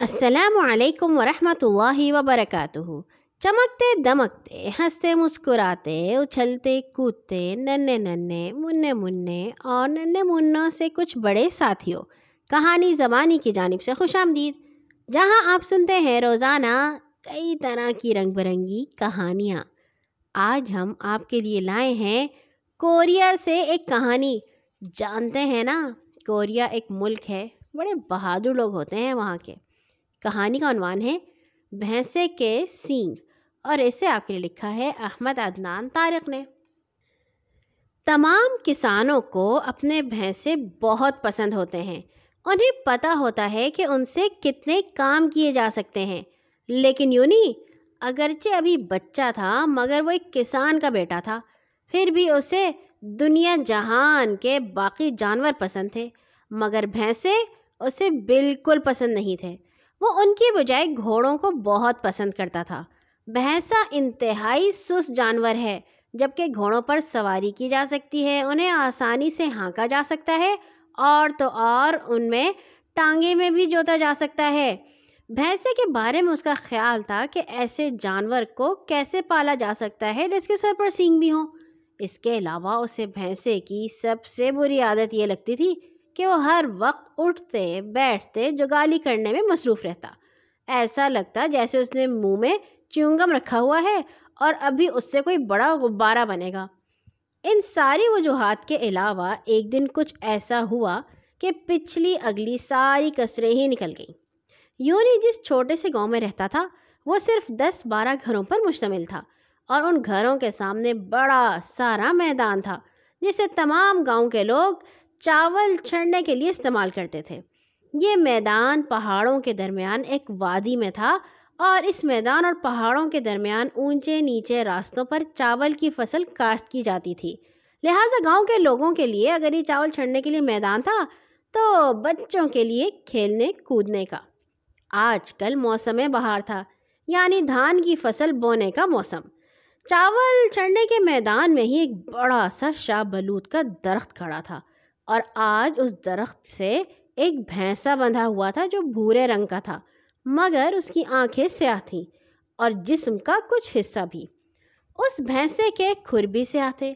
السلام علیکم ورحمۃ اللہ وبرکاتہ۔ چمکتے دمکتے، ہنستے مسکراتے، اچھلتے کودتے ننے ننے منے منے اور ننے منوں سے کچھ بڑے ساتھیوں۔ کہانی زبانی کی جانب سے خوش آمدید۔ جہاں آپ سنتے ہیں روزانہ کئی طرح کی رنگ برنگی کہانیاں۔ آج ہم آپ کے لیے لائے ہیں کوریا سے ایک کہانی۔ جانتے ہیں نا، کوریا ایک ملک ہے، بڑے بہادر لوگ ہوتے ہیں وہاں کے۔ کہانی کا عنوان ہے، بھینسے کے سینگ، اور اسے آپ کے لیے لکھا ہے احمد عدنان طارق نے۔ تمام کسانوں کو اپنے بھینسے بہت پسند ہوتے ہیں۔ انہیں پتہ ہوتا ہے کہ ان سے کتنے کام کیے جا سکتے ہیں۔ لیکن یوں نہیں، اگرچہ ابھی بچہ تھا مگر وہ ایک کسان کا بیٹا تھا، پھر بھی اسے دنیا جہان کے باقی جانور پسند تھے۔ مگر بھینسے اسے بالکل پسند نہیں تھے۔ وہ ان کی بجائے گھوڑوں کو بہت پسند کرتا تھا۔ بھینسا انتہائی سست جانور ہے جبکہ گھوڑوں پر سواری کی جا سکتی ہے، انہیں آسانی سے ہانکا جا سکتا ہے اور تو اور ان میں ٹانگے میں بھی جوتا جا سکتا ہے۔ بھینسے کے بارے میں اس کا خیال تھا کہ ایسے جانور کو کیسے پالا جا سکتا ہے، جس کے سر پر سینگ بھی ہوں۔ اس کے علاوہ اسے بھینسے کی سب سے بری عادت یہ لگتی تھی کہ وہ ہر وقت اٹھتے، بیٹھتے جگالی کرنے میں مصروف رہتا۔ ایسا لگتا جیسے اس نے منہ میں چیونگم رکھا ہوا ہے اور ابھی اس سے کوئی بڑا غبارہ بنے گا۔ ان ساری وجوہات کے علاوہ ایک دن کچھ ایسا ہوا کہ پچھلی اگلی ساری کسریں ہی نکل گئیں۔ یونی جس چھوٹے سے گاؤں میں رہتا تھا، وہ صرف دس بارہ گھروں پر مشتمل تھا اور ان گھروں کے سامنے بڑا سارا میدان تھا جسے تمام گاؤں کے لوگ چاول چھڑنے کے لیے استعمال کرتے تھے۔ یہ میدان پہاڑوں کے درمیان ایک وادی میں تھا اور اس میدان اور پہاڑوں کے درمیان اونچے نیچے راستوں پر چاول کی فصل کاشت کی جاتی تھی۔ لہٰذا گاؤں کے لوگوں کے لیے اگر یہ چاول چھڑنے کے لیے میدان تھا تو بچوں کے لیے کھیلنے کودنے کا۔ آج کل موسم بہار تھا یعنی دھان کی فصل بونے کا موسم۔ چاول چھڑنے کے میدان میں ہی ایک بڑا سا شاہ بلوت کا درخت کھڑا تھا۔ اور آج اس درخت سے ایک بھینسا بندھا ہوا تھا جو بھورے رنگ کا تھا، مگر اس کی آنکھیں سیاہ تھیں اور جسم کا کچھ حصہ بھی۔ اس بھینسے کے کھر بھی سیاہ تھے۔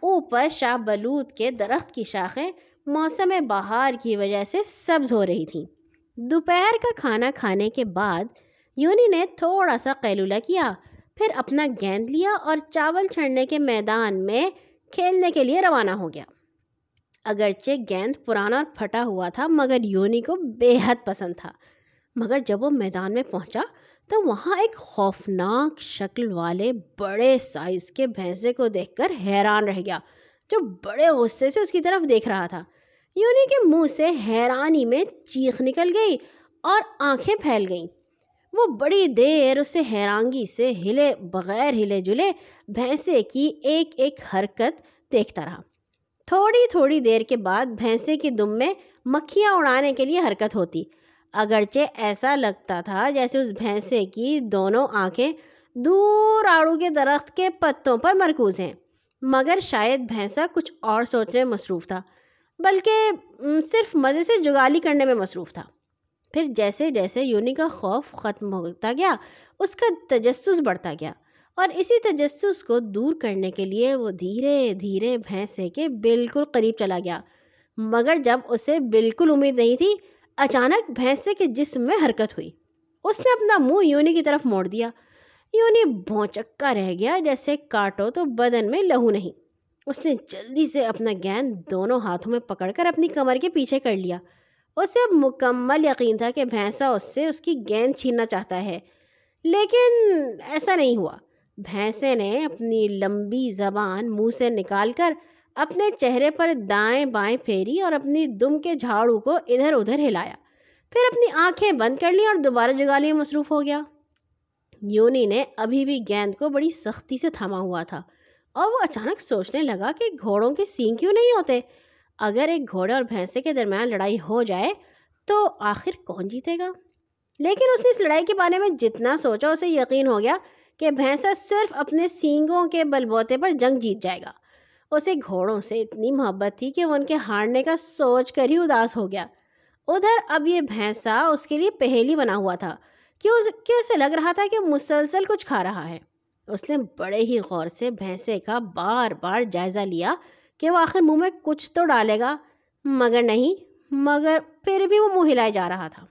اوپر شاہ بلود کے درخت کی شاخیں موسم بہار کی وجہ سے سبز ہو رہی تھیں۔ دوپہر کا کھانا کھانے کے بعد یونی نے تھوڑا سا قیلولہ کیا، پھر اپنا گیند لیا اور چاول چھڑنے کے میدان میں کھیلنے کے لیے روانہ ہو گیا۔ اگرچہ گیند پرانا اور پھٹا ہوا تھا، مگر یونی کو بے حد پسند تھا۔ مگر جب وہ میدان میں پہنچا، تو وہاں ایک خوفناک شکل والے بڑے سائز کے بھینسے کو دیکھ کر حیران رہ گیا، جو بڑے غصے سے اس کی طرف دیکھ رہا تھا۔ یونی کے منہ سے حیرانی میں چیخ نکل گئی اور آنکھیں پھیل گئیں۔ وہ بڑی دیر اسے حیرانگی سے ہلے بغیر ہلے جلے بھینسے کی ایک ایک حرکت دیکھتا رہا۔ تھوڑی تھوڑی دیر کے بعد بھینسے کی دم میں مکھیاں اڑانے کے لیے حرکت ہوتی۔ اگرچہ ایسا لگتا تھا جیسے اس بھینسے کی دونوں آنکھیں دور آڑو کے درخت کے پتوں پر مرکوز ہیں، مگر شاید بھینسا کچھ اور سوچنے میں مصروف تھا، بلکہ صرف مزے سے جگالی کرنے میں مصروف تھا۔ پھر جیسے جیسے یونی کا خوف ختم ہوتا گیا، اس کا تجسس بڑھتا گیا۔ اور اسی تجسس کو دور کرنے کے لیے وہ دھیرے دھیرے بھینسے کے بالکل قریب چلا گیا۔ مگر جب اسے بالکل امید نہیں تھی، اچانک بھینسے کے جسم میں حرکت ہوئی۔ اس نے اپنا منہ یونی کی طرف موڑ دیا۔ یونی بھونچکا رہ گیا، جیسے کاٹو تو بدن میں لہو نہیں۔ اس نے جلدی سے اپنا گیند دونوں ہاتھوں میں پکڑ کر اپنی کمر کے پیچھے کر لیا۔ اسے اب مکمل یقین تھا کہ بھینسا اس سے اس کی گیند چھیننا چاہتا ہے۔ لیکن ایسا نہیں ہوا۔ بھینسے نے اپنی لمبی زبان منہ سے نکال کر اپنے چہرے پر دائیں بائیں پھیری اور اپنی دم کے جھاڑو کو ادھر ادھر ہلایا۔ پھر اپنی آنکھیں بند کر لی اور دوبارہ جگالی میں مصروف ہو گیا۔ یونی نے ابھی بھی گیند کو بڑی سختی سے تھما ہوا تھا اور وہ اچانک سوچنے لگا کہ گھوڑوں کے سینگ کیوں نہیں ہوتے؟ اگر ایک گھوڑے اور بھینسے کے درمیان لڑائی ہو جائے تو آخر کون جیتے گا؟ لیکن اس نے اس لڑائی کے بارے میں جتنا سوچا اسے یقین ہو گیا کہ بھینسا صرف اپنے سینگوں کے بل بوتے پر جنگ جیت جائے گا۔ اسے گھوڑوں سے اتنی محبت تھی کہ وہ ان کے ہارنے کا سوچ کر ہی اداس ہو گیا۔ ادھر اب یہ بھینسا اس کے لیے پہیلی بنا ہوا تھا۔ کہ اسے لگ رہا تھا کہ مسلسل کچھ کھا رہا ہے؟ اس نے بڑے ہی غور سے بھینسے کا بار بار جائزہ لیا کہ وہ آخر منہ میں کچھ تو ڈالے گا۔ مگر نہیں، مگر پھر بھی وہ منہ ہلائے جا رہا تھا۔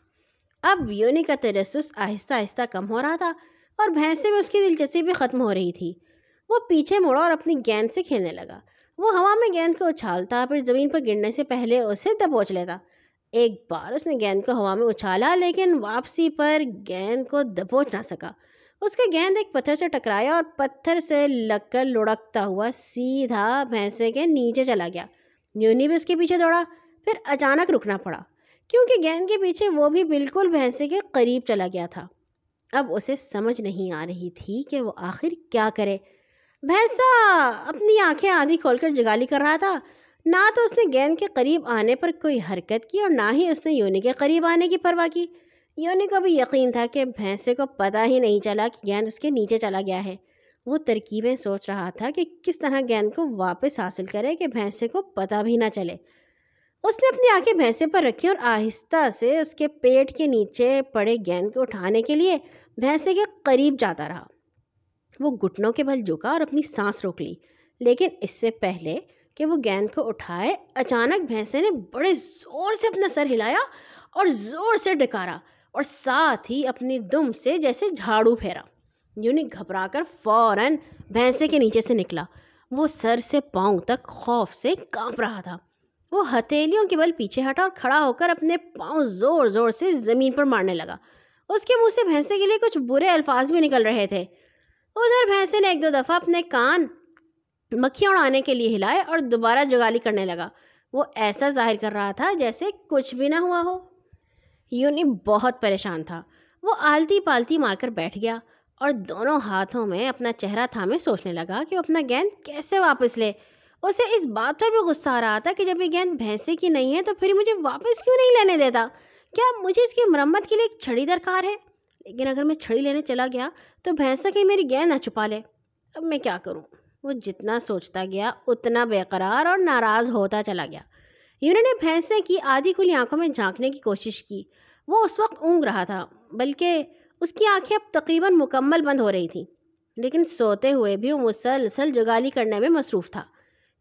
اب یونی کا تجسس آہستہ آہستہ کم ہو رہا تھا۔ اور بھینسے میں اس کی دلچسپی بھی ختم ہو رہی تھی۔ وہ پیچھے مڑا اور اپنی گیند سے کھیلنے لگا۔ وہ ہوا میں گیند کو اچھالتا پھر زمین پر گرنے سے پہلے اسے دبوچ لیتا۔ ایک بار اس نے گیند کو ہوا میں اچھالا، لیکن واپسی پر گیند کو دبوچ نہ سکا۔ اس کے گیند ایک پتھر سے ٹکرایا اور پتھر سے لگ کر لڑکتا ہوا سیدھا بھینسے کے نیچے چلا گیا۔ یونی بھی اس کے پیچھے دوڑا، پھر اچانک رکنا پڑا۔ کیونکہ گیند کے پیچھے وہ بھی بالکل بھینسے کے قریب چلا گیا تھا۔ اب اسے سمجھ نہیں آ رہی تھی کہ وہ آخر کیا کرے۔ بھینسا اپنی آنکھیں آدھی کھول کر جگالی کر رہا تھا۔ نہ تو اس نے گیند کے قریب آنے پر کوئی حرکت کی اور نہ ہی اس نے یونی کے قریب آنے کی پرواہ کی۔ یونی کو بھی یقین تھا کہ بھینسے کو پتہ ہی نہیں چلا کہ گیند اس کے نیچے چلا گیا ہے۔ وہ ترکیبیں سوچ رہا تھا کہ کس طرح گیند کو واپس حاصل کرے کہ بھینسے کو پتہ بھی نہ چلے۔ اس نے اپنی آنکھیں بھینسے پر رکھی اور آہستہ سے اس کے پیٹ کے نیچے پڑے گیند کو اٹھانے کے لیے بھینسے کے قریب جاتا رہا۔ وہ گھٹنوں کے بل جھکا اور اپنی سانس روک لی۔ لیکن اس سے پہلے کہ وہ گیند کو اٹھائے، اچانک بھینسے نے بڑے زور سے اپنا سر ہلایا اور زور سے ڈکارا اور ساتھ ہی اپنی دم سے جیسے جھاڑو پھیرا۔ یونی گھبرا کر فوراً بھینسے کے نیچے سے نکلا۔ وہ سر سے پاؤں تک خوف سے کانپ رہا تھا۔ وہ ہتھیلیوں کے بل پیچھے ہٹا اور کھڑا ہو کر اپنے پاؤں زور زور سے زمین پر مارنے لگا۔ اس کے منہ سے بھینسے کے لیے کچھ برے الفاظ بھی نکل رہے تھے۔ ادھر بھینسے نے ایک دو دفعہ اپنے کان مکھیاں اڑانے کے لیے ہلائے اور دوبارہ جگالی کرنے لگا۔ وہ ایسا ظاہر کر رہا تھا جیسے کچھ بھی نہ ہوا ہو۔ یونی بہت پریشان تھا۔ وہ آلتی پالتی مار کر بیٹھ گیا اور دونوں ہاتھوں میں اپنا چہرہ تھامے سوچنے لگا کہ وہ اپنا گیند کیسے واپس لے۔ اسے اس بات پر بھی غصہ آ رہا تھا کہ جب یہ گیند بھینسے کی نہیں ہے تو پھر مجھے واپس کیوں نہیں لینے دیتا؟ کیا مجھے اس کی مرمت کے لیے ایک چھڑی درکار ہے؟ لیکن اگر میں چھڑی لینے چلا گیا تو بھینسا کہیں میری گیند نہ چھپا لے۔ اب میں کیا کروں؟ وہ جتنا سوچتا گیا، اتنا بے قرار اور ناراض ہوتا چلا گیا۔ یونو نے بھینسے کی آدھی کھلی آنکھوں میں جھانکنے کی کوشش کی۔ وہ اس وقت اونگ رہا تھا، بلکہ اس کی آنکھیں اب تقریباً مکمل بند ہو رہی تھیں۔ لیکن سوتے ہوئے بھی وہ مسلسل جگالی کرنے میں مصروف تھا۔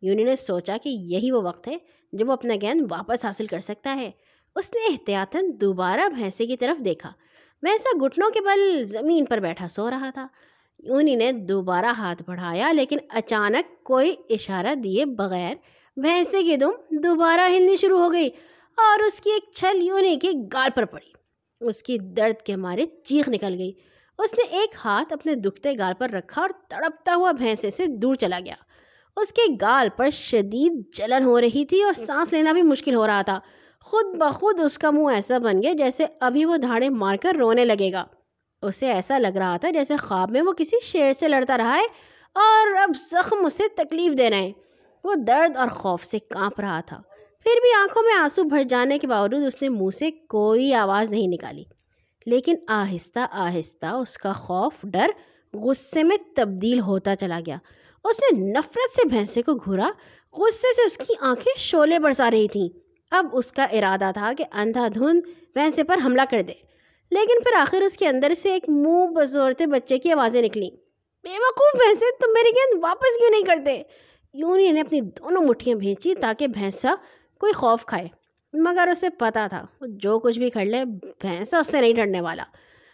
یونی نے سوچا کہ یہی وہ وقت ہے جب وہ اپنا گیند واپس حاصل کر سکتا ہے۔ اس نے احتیاطاً دوبارہ بھینسے کی طرف دیکھا۔ ویسا گھٹنوں کے بل زمین پر بیٹھا سو رہا تھا۔ یونی نے دوبارہ ہاتھ بڑھایا لیکن اچانک کوئی اشارہ دیے بغیر بھینسے کی دم دوبارہ ہلنی شروع ہو گئی اور اس کی ایک چھل یونی کے گال پر پڑی۔ اس کی درد کے مارے چیخ نکل گئی۔ اس نے ایک ہاتھ اپنے دکھتے گال پر رکھا اور تڑپتا ہوا بھینسے سے دور چلا گیا۔ اس کے گال پر شدید جلن ہو رہی تھی اور سانس لینا بھی مشکل ہو رہا تھا۔ خود بخود اس کا منہ ایسا بن گیا جیسے ابھی وہ دھاڑے مار کر رونے لگے گا۔ اسے ایسا لگ رہا تھا جیسے خواب میں وہ کسی شیر سے لڑتا رہا ہے اور اب زخم اسے تکلیف دے رہے ہیں۔ وہ درد اور خوف سے کانپ رہا تھا۔ پھر بھی آنکھوں میں آنسو بھر جانے کے باوجود اس نے منہ سے کوئی آواز نہیں نکالی۔ لیکن آہستہ آہستہ اس کا خوف، ڈر غصے میں تبدیل ہوتا چلا گیا۔ اس نے نفرت سے بھینسے کو گھورا، غصے سے اس کی آنکھیں شولے برسا رہی تھیں۔ اب اس کا ارادہ تھا کہ اندھا دھند بھینسے پر حملہ کر دے، لیکن پھر آخر اس کے اندر سے ایک منہ بزورتے بچے کی آوازیں نکلیں۔ بے وقوف بھینسے تم میری گیند واپس کیوں نہیں کرتے؟ یونی نے اپنی دونوں مٹھیاں بھیجی تاکہ بھینسا کوئی خوف کھائے، مگر اسے پتا تھا جو کچھ بھی کھڑ لے، بھینسا اس سے نہیں ڈرنے والا۔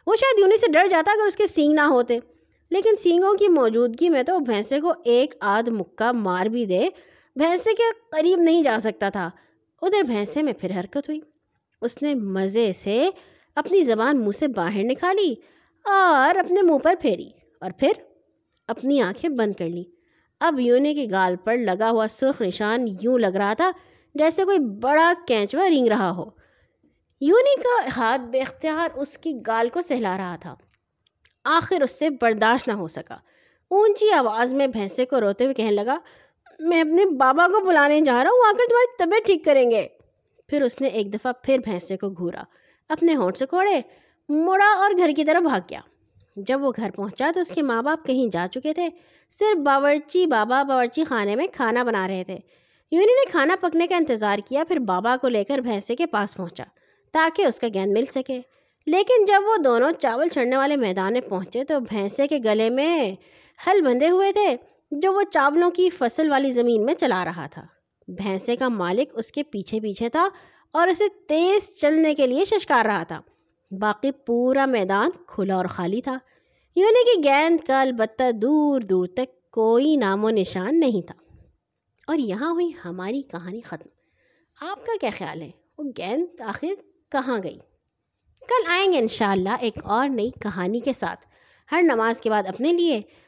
وہ شاید یونی سے ڈر جاتا اگر اس کے سینگ نہ ہوتے۔ لیکن سینگوں کی موجودگی میں تو بھینسے کو ایک آدھ مکہ مار بھی دے، بھینسے کے قریب نہیں جا سکتا تھا۔ ادھر بھینسے میں پھر حرکت ہوئی۔ اس نے مزے سے اپنی زبان منہ سے باہر نکالی اور اپنے منہ پر پھیری اور پھر اپنی آنکھیں بند کر لی۔ اب یونی کی گال پر لگا ہوا سرخ نشان یوں لگ رہا تھا جیسے کوئی بڑا کینچوا رینگ رہا ہو۔ یونی کا ہاتھ بے اختیار اس کی گال کو سہلا رہا تھا۔ آخر اس سے برداشت نہ ہو سکا۔ اونچی آواز میں بھینسے کو روتے ہوئے کہنے لگا میں اپنے بابا کو بلانے جا رہا ہوں آ کر تمہاری طبیعت ٹھیک کریں گے۔ پھر اس نے ایک دفعہ پھر بھینسے کو گھورا، اپنے ہونٹ سے کوڑے، مڑا اور گھر کی طرف بھاگ گیا۔ جب وہ گھر پہنچا تو اس کے ماں باپ کہیں جا چکے تھے، صرف باورچی بابا باورچی خانے میں کھانا بنا رہے تھے۔ یونی نے کھانا پکنے کا انتظار کیا، پھر بابا کو لے کر بھینسے کے پاس پہنچا، تاکہ اس کا گیند مل سکے۔ لیکن جب وہ دونوں چاول چڑھنے والے میدان میں پہنچے تو بھینسے کے گلے میں ہل بندھے ہوئے تھے۔ جو وہ چاولوں کی فصل والی زمین میں چلا رہا تھا۔ بھینسے کا مالک اس کے پیچھے پیچھے تھا اور اسے تیز چلنے کے لیے ششکار رہا تھا۔ باقی پورا میدان کھلا اور خالی تھا۔ یونی کہ گیند کا البتہ دور دور تک کوئی نام و نشان نہیں تھا۔ اور یہاں ہوئی ہماری کہانی ختم۔ آپ کا کیا خیال ہے؟ وہ گیند آخر کہاں گئی؟ کل آئیں گے انشاءاللہ ایک اور نئی کہانی کے ساتھ۔ ہر نماز کے بعد اپنے لیے۔